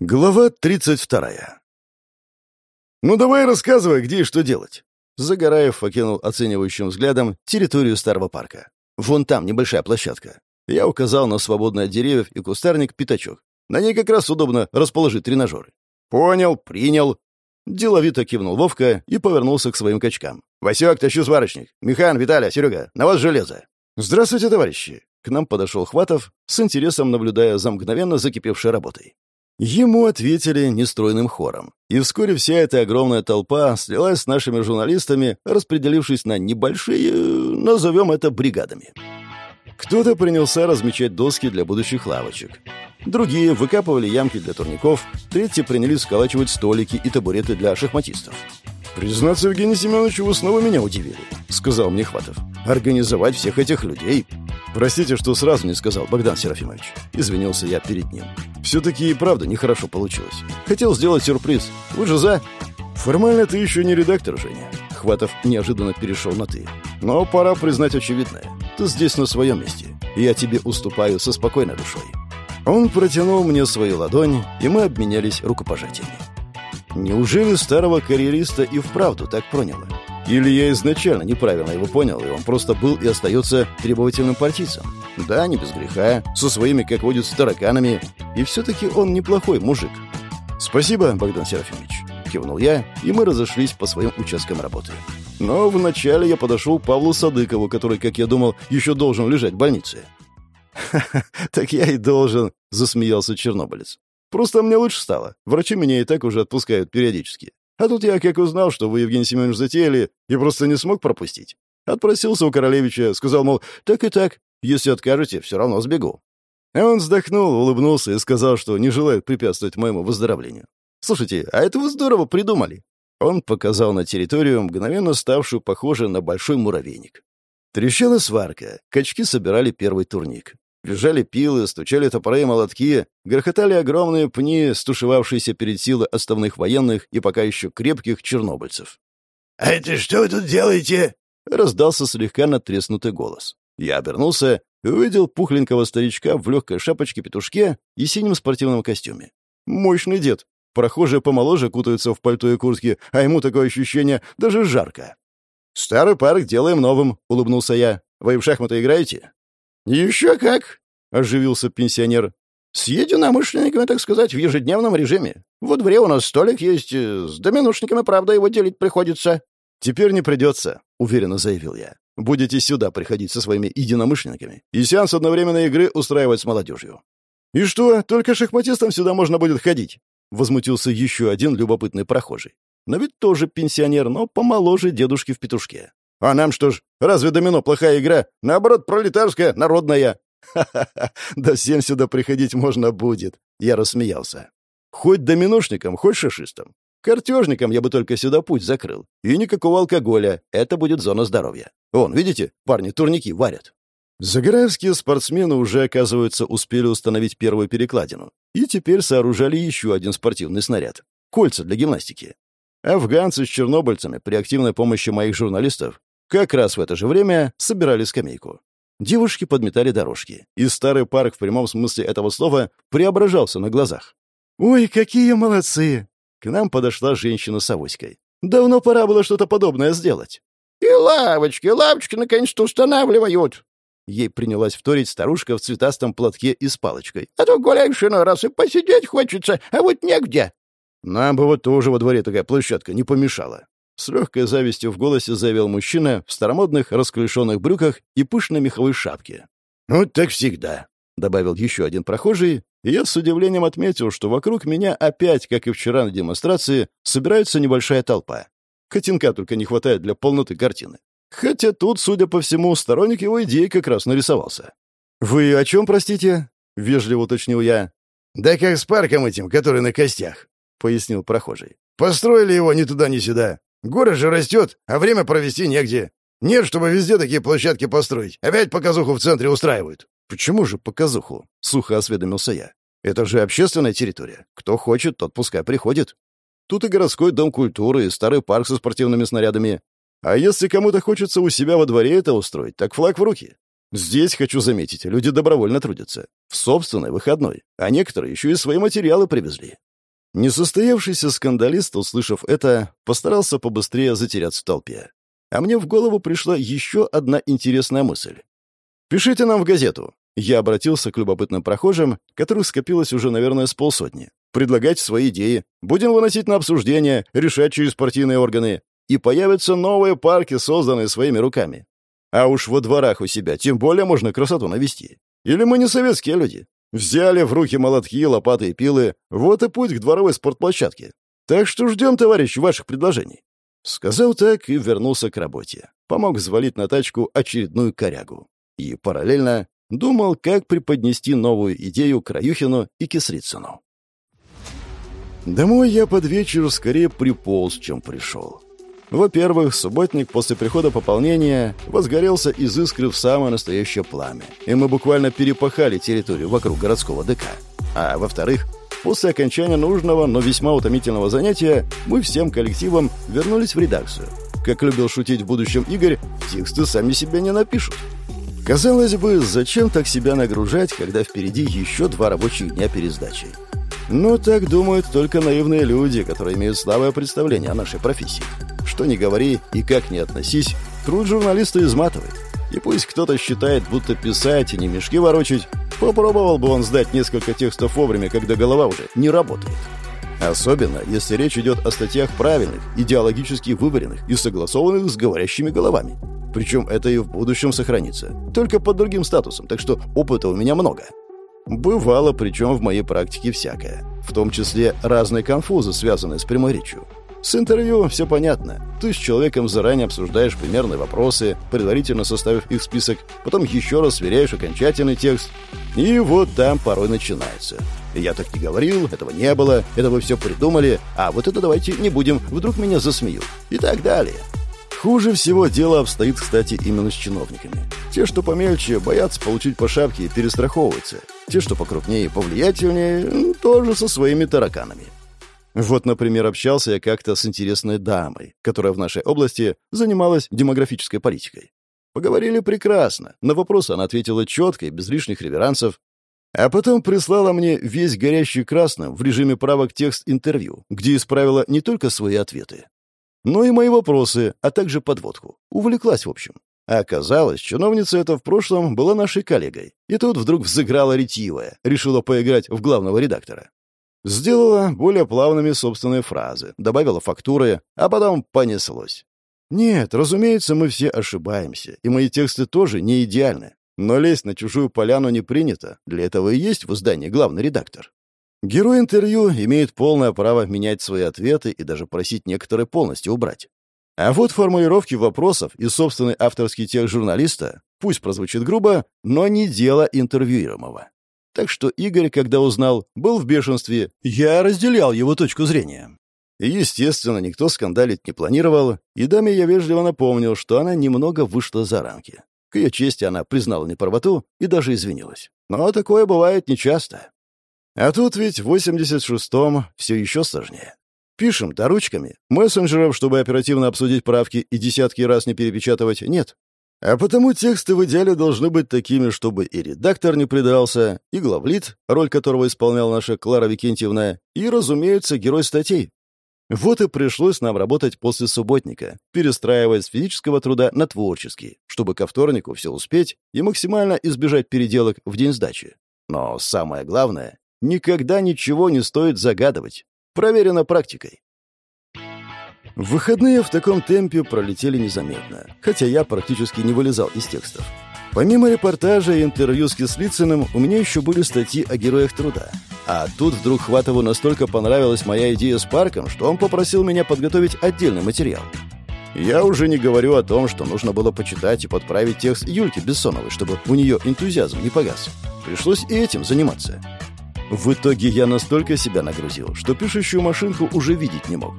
Глава 32. «Ну давай рассказывай, где и что делать». Загораев окинул оценивающим взглядом территорию старого парка. «Вон там небольшая площадка». Я указал на свободный от деревьев и кустарник пятачок. На ней как раз удобно расположить тренажеры. «Понял, принял». Деловито кивнул Вовка и повернулся к своим качкам. «Васек, тащу сварочник. Михан, Виталя, Серега, на вас железо». «Здравствуйте, товарищи». К нам подошел Хватов, с интересом наблюдая за мгновенно закипевшей работой. Ему ответили нестройным хором. И вскоре вся эта огромная толпа слилась с нашими журналистами, распределившись на небольшие, назовем это, бригадами. Кто-то принялся размечать доски для будущих лавочек. Другие выкапывали ямки для турников, третьи принялись сколачивать столики и табуреты для шахматистов. «Признаться, Евгений Семенович, вы снова меня удивили», — сказал мне Хватов. «Организовать всех этих людей...» «Простите, что сразу не сказал, Богдан Серафимович». Извинился я перед ним. «Все-таки и правда нехорошо получилось. Хотел сделать сюрприз. Вы же за...» «Формально ты еще не редактор, Женя». Хватов неожиданно перешел на «ты». «Но пора признать очевидное. Ты здесь на своем месте. Я тебе уступаю со спокойной душой». Он протянул мне свою ладонь, и мы обменялись рукопожатиями. Неужели старого карьериста и вправду так проняло? Или я изначально неправильно его понял, и он просто был и остается требовательным партийцем? Да, не без греха, со своими, как водят, тараканами. И все-таки он неплохой мужик. «Спасибо, Богдан Серафимович», — кивнул я, и мы разошлись по своим участкам работы. Но вначале я подошел к Павлу Садыкову, который, как я думал, еще должен лежать в больнице. «Ха-ха, так я и должен», — засмеялся чернобылец. «Просто мне лучше стало. Врачи меня и так уже отпускают периодически. А тут я как узнал, что вы, Евгений Семенович, затеяли, и просто не смог пропустить. Отпросился у королевича, сказал, мол, так и так, если откажете, все равно сбегу. А он вздохнул, улыбнулся и сказал, что не желает препятствовать моему выздоровлению. «Слушайте, а это вы здорово придумали!» Он показал на территорию, мгновенно ставшую похожей на большой муравейник. Трещала сварка, качки собирали первый турник. Лежали пилы, стучали топоры и молотки, грохотали огромные пни, стушевавшиеся перед силой оставных военных и пока еще крепких чернобыльцев. «А это что вы тут делаете?» — раздался слегка натреснутый голос. Я обернулся и увидел пухленького старичка в легкой шапочке-петушке и синем спортивном костюме. Мощный дед. Прохожие помоложе кутаются в пальто и куртки, а ему такое ощущение даже жарко. «Старый парк делаем новым», — улыбнулся я. «Вы в шахматы играете?» «Еще как!» — оживился пенсионер. «С единомышленниками, так сказать, в ежедневном режиме. Во дворе у нас столик есть, э, с доминушниками, правда, его делить приходится». «Теперь не придется», — уверенно заявил я. «Будете сюда приходить со своими единомышленниками и сеанс одновременной игры устраивать с молодежью». «И что, только шахматистам сюда можно будет ходить?» — возмутился еще один любопытный прохожий. Но ведь тоже пенсионер, но помоложе дедушки в петушке. А нам что ж, разве домино плохая игра? Наоборот, пролетарская, народная. Ха-ха-ха, да всем сюда приходить можно будет. Я рассмеялся. Хоть доминошникам, хоть шашистам. Картежникам я бы только сюда путь закрыл. И никакого алкоголя. Это будет зона здоровья. Вон, видите, парни турники варят. Заграевские спортсмены уже, оказывается, успели установить первую перекладину. И теперь сооружали еще один спортивный снаряд. Кольца для гимнастики. Афганцы с чернобыльцами при активной помощи моих журналистов как раз в это же время собирали скамейку. Девушки подметали дорожки, и старый парк в прямом смысле этого слова преображался на глазах. «Ой, какие молодцы!» К нам подошла женщина с авоськой. «Давно пора было что-то подобное сделать». «И лавочки, лавочки наконец-то устанавливают!» Ей принялась вторить старушка в цветастом платке и с палочкой. «А то гуляешь иной раз и посидеть хочется, а вот негде!» «Нам бы вот тоже во дворе такая площадка не помешала», с легкой завистью в голосе заявил мужчина в старомодных расклешенных брюках и пышной меховой шапке. «Ну, так всегда», — добавил еще один прохожий, и я с удивлением отметил, что вокруг меня опять, как и вчера на демонстрации, собирается небольшая толпа. Котенка только не хватает для полноты картины. Хотя тут, судя по всему, сторонник его идеи как раз нарисовался. «Вы о чем, простите?» — вежливо уточнил я. «Да как с парком этим, который на костях», — пояснил прохожий. «Построили его ни туда, ни сюда. Город же растет, а время провести негде. Нет, чтобы везде такие площадки построить. Опять показуху в центре устраивают». «Почему же показуху?» — сухо осведомился я. «Это же общественная территория. Кто хочет, тот пускай приходит. Тут и городской дом культуры, и старый парк со спортивными снарядами. А если кому-то хочется у себя во дворе это устроить, так флаг в руки. Здесь, хочу заметить, люди добровольно трудятся. В собственной выходной. А некоторые еще и свои материалы привезли. Несостоявшийся скандалист, услышав это, постарался побыстрее затеряться в толпе. А мне в голову пришла еще одна интересная мысль. «Пишите нам в газету». Я обратился к любопытным прохожим, которых скопилось уже, наверное, с полсотни. Предлагать свои идеи. Будем выносить на обсуждение, решать через партийные органы. И появятся новые парки, созданные своими руками. А уж во дворах у себя тем более можно красоту навести. Или мы не советские люди? Взяли в руки молотки, лопаты и пилы. Вот и путь к дворовой спортплощадке. Так что ждем, товарищ, ваших предложений. Сказал так и вернулся к работе. Помог взвалить на тачку очередную корягу. И параллельно думал, как преподнести новую идею Краюхину и Кислицыну. Домой я под вечер скорее приполз, чем пришел. Во-первых, субботник после прихода пополнения возгорелся из искры в самое настоящее пламя, и мы буквально перепахали территорию вокруг городского ДК. А во-вторых, после окончания нужного, но весьма утомительного занятия, мы всем коллективом вернулись в редакцию. Как любил шутить в будущем Игорь, тексты сами себя не напишут. Казалось бы, зачем так себя нагружать, когда впереди еще два рабочих дня перед сдачей? Но так думают только наивные люди, которые имеют слабое представление о нашей профессии. Что ни говори и как ни относись, труд журналиста изматывает. И пусть кто-то считает, будто писать и не мешки ворочать, попробовал бы он сдать несколько текстов вовремя, когда голова уже не работает. Особенно, если речь идет о статьях правильных, идеологически выверенных и согласованных с говорящими головами. Причем это и в будущем сохранится, только под другим статусом, так что опыта у меня много. Бывало, причем в моей практике всякое, в том числе разные конфузы, связанные с прямой речью. С интервью все понятно. Ты с человеком заранее обсуждаешь примерные вопросы, предварительно составив их список, потом еще раз сверяешь окончательный текст. И вот там порой начинается. Я так не говорил, этого не было, это вы все придумали, а вот это давайте не будем, вдруг меня засмеют. И так далее. Хуже всего дело обстоит, кстати, именно с чиновниками. Те, что помельче, боятся получить по шапке и перестраховываются. Те, что покрупнее и повлиятельнее, тоже со своими тараканами. Вот, например, общался я как-то с интересной дамой, которая в нашей области занималась демографической политикой. Поговорили прекрасно. На вопросы она ответила четко и без лишних реверансов. А потом прислала мне весь горящий красным в режиме правок текст интервью, где исправила не только свои ответы, но и мои вопросы, а также подводку. Увлеклась, в общем. А оказалось, чиновница эта в прошлом была нашей коллегой. И тут вдруг взыграла ретивая, решила поиграть в главного редактора. Сделала более плавными собственные фразы, добавила фактуры, а потом понеслось. Нет, разумеется, мы все ошибаемся, и мои тексты тоже не идеальны. Но лезть на чужую поляну не принято, для этого и есть в издании главный редактор. Герой интервью имеет полное право менять свои ответы и даже просить некоторые полностью убрать. А вот формулировки вопросов и собственный авторский текст журналиста, пусть прозвучит грубо, но не дело интервьюируемого. Так что Игорь, когда узнал, был в бешенстве. Я разделял его точку зрения. естественно, никто скандалить не планировал, и даме я вежливо напомнил, что она немного вышла за рамки. К ее чести она признала неправоту и даже извинилась. Но такое бывает нечасто. А тут ведь в 86-м все еще сложнее. Пишем-то ручками. Мессенджеров, чтобы оперативно обсудить правки и десятки раз не перепечатывать, нет. А потому тексты в идеале должны быть такими, чтобы и редактор не предался, и главлит, роль которого исполняла наша Клара Викентьевна, и, разумеется, герой статей. Вот и пришлось нам работать после субботника, перестраивая с физического труда на творческий, чтобы ко вторнику все успеть и максимально избежать переделок в день сдачи. Но самое главное, никогда ничего не стоит загадывать. Проверено практикой. Выходные в таком темпе пролетели незаметно, хотя я практически не вылезал из текстов. Помимо репортажа и интервью с Кислицыным, у меня еще были статьи о героях труда. А тут вдруг Хватову настолько понравилась моя идея с парком, что он попросил меня подготовить отдельный материал. Я уже не говорю о том, что нужно было почитать и подправить текст Юльки Бессоновой, чтобы у нее энтузиазм не погас. Пришлось и этим заниматься. В итоге я настолько себя нагрузил, что пишущую машинку уже видеть не мог.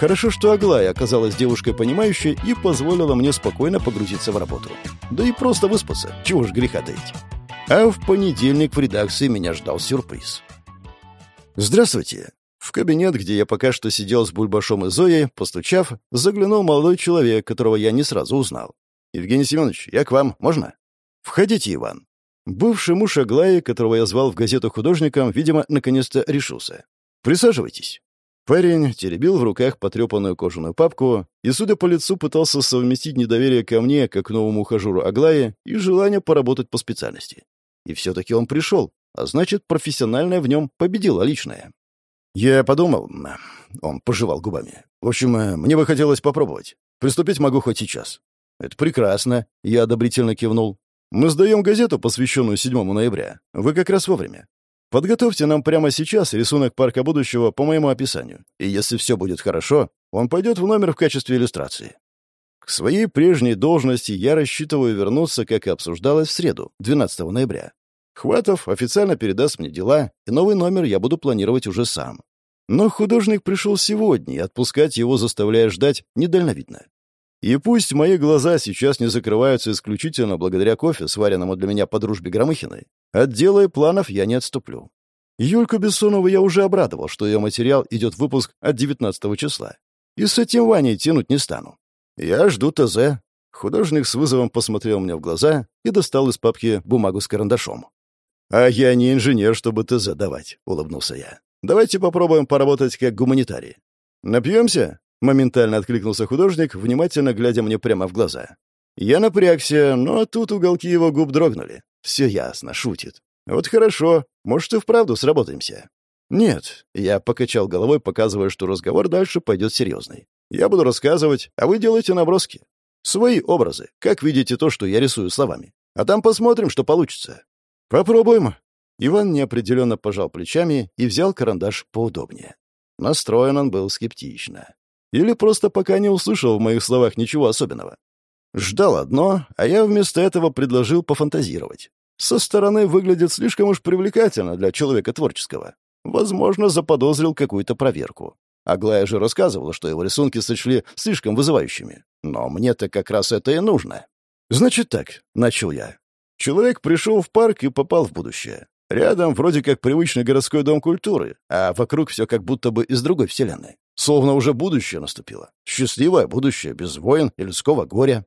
Хорошо, что Аглая оказалась девушкой понимающей и позволила мне спокойно погрузиться в работу. Да и просто выспаться, чего ж греха таить. А в понедельник в редакции меня ждал сюрприз. «Здравствуйте!» В кабинет, где я пока что сидел с Бульбашом и Зоей, постучав, заглянул молодой человек, которого я не сразу узнал. «Евгений Семенович, я к вам, можно?» «Входите, Иван». Бывший муж Аглаи, которого я звал в газету художником, видимо, наконец-то решился. Присаживайтесь». Парень теребил в руках потрепанную кожаную папку и, судя по лицу, пытался совместить недоверие ко мне, как к новому ухажеру Аглае, и желание поработать по специальности. И все-таки он пришел, а значит, профессиональное в нем победило личное. Я подумал... Он пожевал губами. В общем, э, мне бы хотелось попробовать. Приступить могу хоть сейчас. Это прекрасно. Я одобрительно кивнул. Мы сдаем газету, посвященную 7 ноября. Вы как раз вовремя. Подготовьте нам прямо сейчас рисунок парка будущего по моему описанию. И если все будет хорошо, он пойдет в номер в качестве иллюстрации. К своей прежней должности я рассчитываю вернуться, как и обсуждалось, в среду, 12 ноября. Хватов официально передаст мне дела, и новый номер я буду планировать уже сам. Но художник пришел сегодня, и отпускать его, заставляя ждать, недальновидно. И пусть мои глаза сейчас не закрываются исключительно благодаря кофе, сваренному для меня по дружбе Громыхиной, от дела и планов я не отступлю. Юльку Бессонову я уже обрадовал, что ее материал идет в выпуск от 19 числа. И с этим Ваней тянуть не стану. Я жду ТЗ. Художник с вызовом посмотрел мне в глаза и достал из папки бумагу с карандашом. «А я не инженер, чтобы ТЗ давать», — улыбнулся я. «Давайте попробуем поработать как гуманитарии». «Напьемся?» Моментально откликнулся художник, внимательно глядя мне прямо в глаза. Я напрягся, но тут уголки его губ дрогнули. Все ясно, шутит. Вот хорошо, может, и вправду сработаемся. Нет, я покачал головой, показывая, что разговор дальше пойдет серьезный. Я буду рассказывать, а вы делаете наброски. Свои образы, как видите то, что я рисую словами. А там посмотрим, что получится. Попробуем. Иван неопределенно пожал плечами и взял карандаш поудобнее. Настроен он был скептично. Или просто пока не услышал в моих словах ничего особенного. Ждал одно, а я вместо этого предложил пофантазировать. Со стороны выглядит слишком уж привлекательно для человека творческого. Возможно, заподозрил какую-то проверку. Аглая же рассказывала, что его рисунки сочли слишком вызывающими. Но мне-то как раз это и нужно. «Значит так», — начал я. Человек пришел в парк и попал в будущее. Рядом вроде как привычный городской дом культуры, а вокруг все как будто бы из другой вселенной. Словно уже будущее наступило. Счастливое будущее, без войн и людского горя.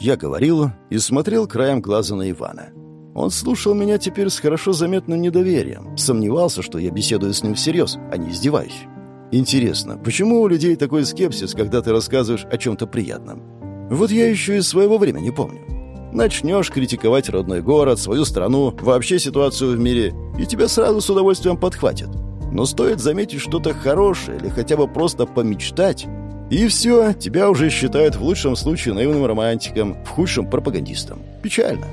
Я говорил и смотрел краем глаза на Ивана. Он слушал меня теперь с хорошо заметным недоверием, сомневался, что я беседую с ним всерьез, а не издеваюсь. Интересно, почему у людей такой скепсис, когда ты рассказываешь о чем-то приятном? Вот я еще из своего времени помню. Начнешь критиковать родной город, свою страну, вообще ситуацию в мире, и тебя сразу с удовольствием подхватят. Но стоит заметить что-то хорошее или хотя бы просто помечтать, и все, тебя уже считают в лучшем случае наивным романтиком, в худшем пропагандистом. Печально.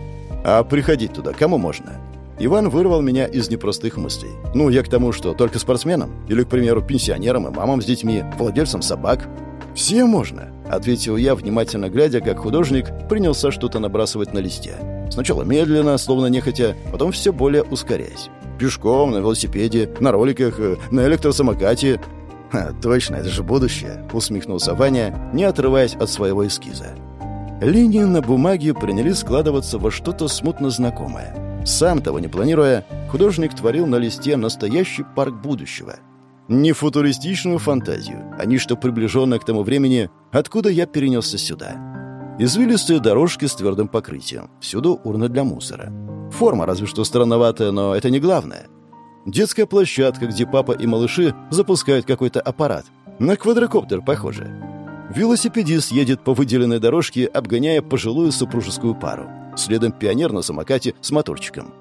А приходить туда кому можно? Иван вырвал меня из непростых мыслей. Ну, я к тому, что только спортсменам? Или, к примеру, пенсионерам и мамам с детьми, владельцам собак? «Всем можно», — ответил я, внимательно глядя, как художник принялся что-то набрасывать на листе. Сначала медленно, словно нехотя, потом все более ускоряясь. Пешком, на велосипеде, на роликах, э, на электросамокате. «Ха, точно, это же будущее», — усмехнулся Ваня, не отрываясь от своего эскиза. Линии на бумаге принялись складываться во что-то смутно знакомое. Сам того не планируя, художник творил на листе настоящий парк будущего. Не футуристичную фантазию, а нечто приближенное к тому времени, откуда я перенесся сюда. Извилистые дорожки с твердым покрытием, всюду урны для мусора. Форма разве что странноватая, но это не главное. Детская площадка, где папа и малыши запускают какой-то аппарат. На квадрокоптер похоже. Велосипедист едет по выделенной дорожке, обгоняя пожилую супружескую пару. Следом пионер на самокате с моторчиком.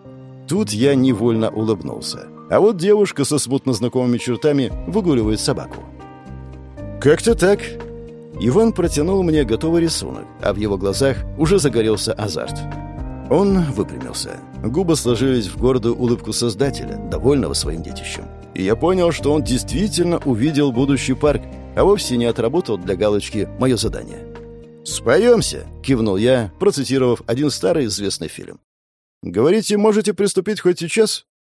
Тут я невольно улыбнулся. А вот девушка со смутно знакомыми чертами выгуливает собаку. «Как-то так», Иван протянул мне готовый рисунок, а в его глазах уже загорелся азарт. Он выпрямился. Губы сложились в гордую улыбку создателя, довольного своим детищем. И я понял, что он действительно увидел будущий парк, а вовсе не отработал для галочки мое задание. «Споемся!» — кивнул я, процитировав один старый известный фильм. «Говорите, можете приступить хоть сейчас?»